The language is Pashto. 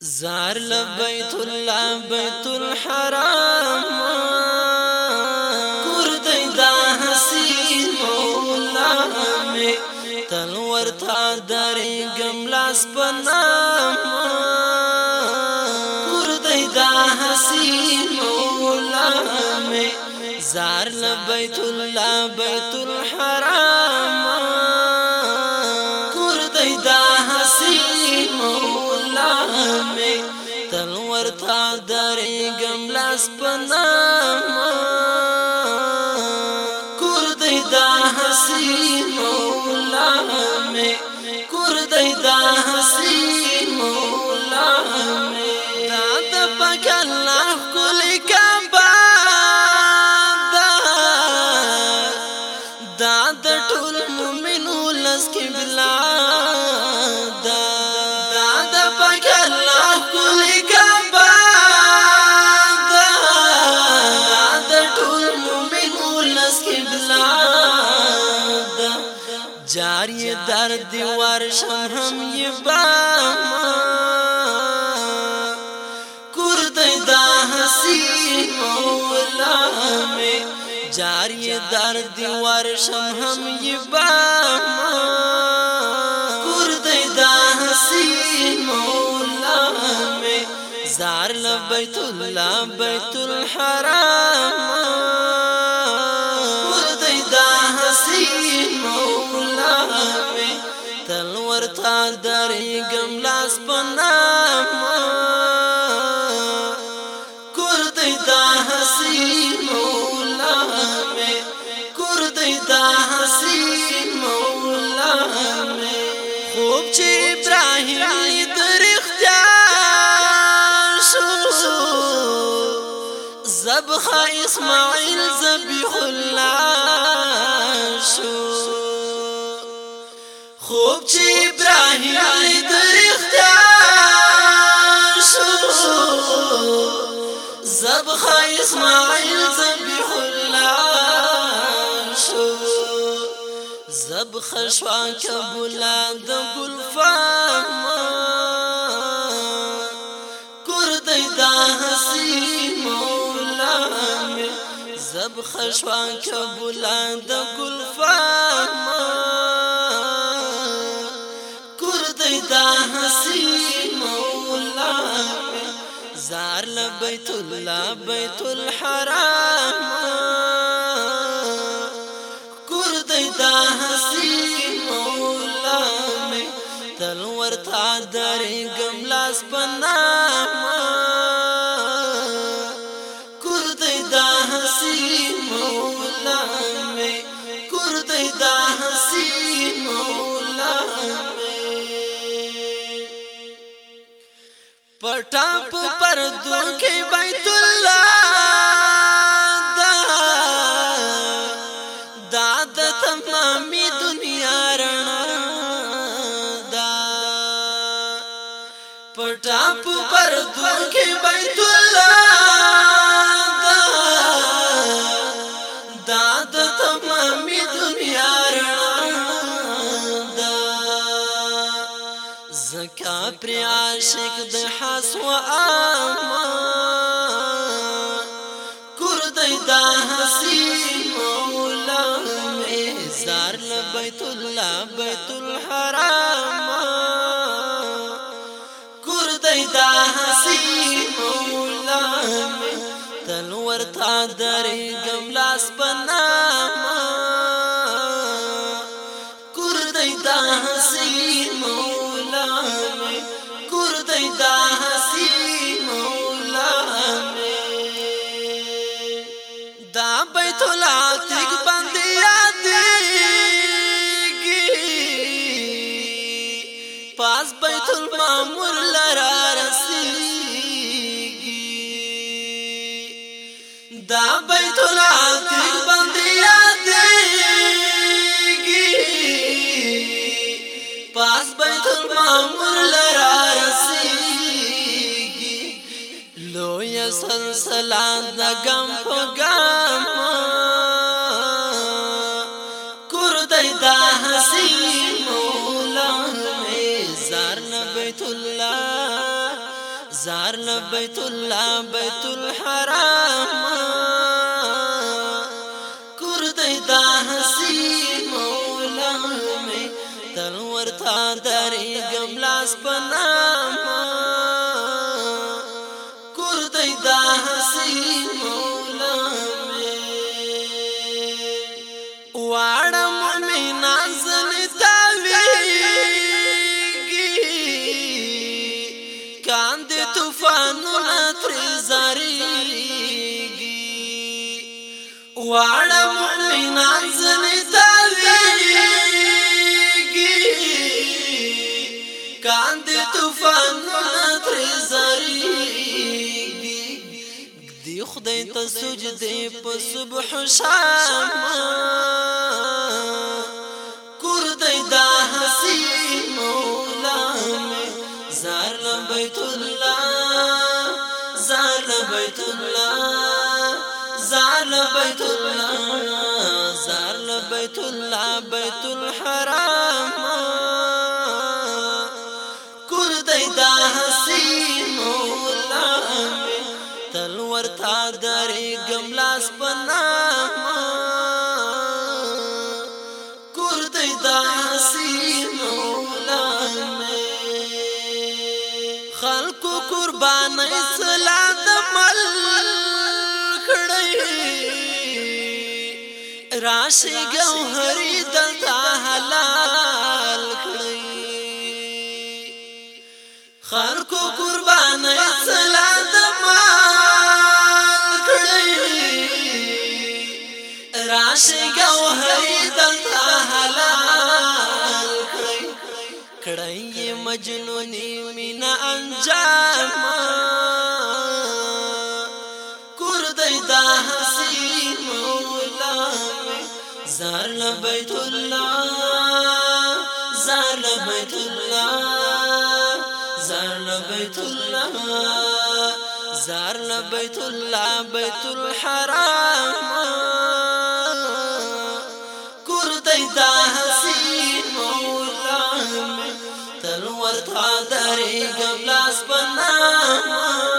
زار لبيت الله بيت الحرام کوردی دا حسين مولا می تلور تا داری گملاس پنام کوردی دا حسين مولا می زار لبيت الله بيت الحرام درې ګم لاس پنا درد ورشم هم یباما کرد دا حسین مولا می جاری درد ورشم هم یباما کرد دا حسین مولا می زار لبیت الله بیت الحرام ګم لاس پنام کور دې دا حسین مولا مې کور دې دا حسین مولا مې خوب چې ابراهیم درختیا شو ذبح اسماعیل ذبیح الله شو خوب چې ابراهیم اسماعیل ذبیح الله شو زب خشوا کبلان د گل فاما کردی دا حسی مولا می زب خشوا کبلان د گل فاما بیت الله بیت الحرام کور دی دا حسین مولا می تل ورتا درې ګملاس پنا پټاپ پردو کې بیت الله دا داد تمامي دنیا رڼا دا پټاپ پردو کې بیت الله زكا بري عاشق دحاس وآما كردي اما دا حسین مولا مئزار لبيت الله بيت الحرام كردي دا حسین مولا تنور تا قبل گملاس پناما دا حسین مولا کردی دا حسی مولا میں دا بیت العتیق بندی یادیگی پاس بیت المامور لرا رسیگی سلام د غم په غم کور دای دا حسی مولا زار نه بیت الله زار نه بیت الله بیت الحرام کور دای دا حسی مولا تل ورتا درې غم لاس پنا سی مولا می واړه مؤمن ازل تاویږي کاند طوفانونه تر زریږي واړه سجدې په صبح شام کور دې دا حسین مولا مې زار بیت الله زار بیت الله زار بیت الله زار بیت الله بیت الحرام کور دې دا حسین مولا ورتا درې ګملاس پنامه کوردې داسي مولانه خلکو قربانې سلا د مل کړې راشي ګوهرې دلته حلال کړې خلکو قربانې سلا راشي ګوهري دلته حلال کړی کړی مجنونی مینا انجام کور دای دا حسین مولا زال بیت الله زال بیت الله زال بیت الله زار بیت الله بیت الحرام دا حسین مولا تل ورتا درې ګلاس پنا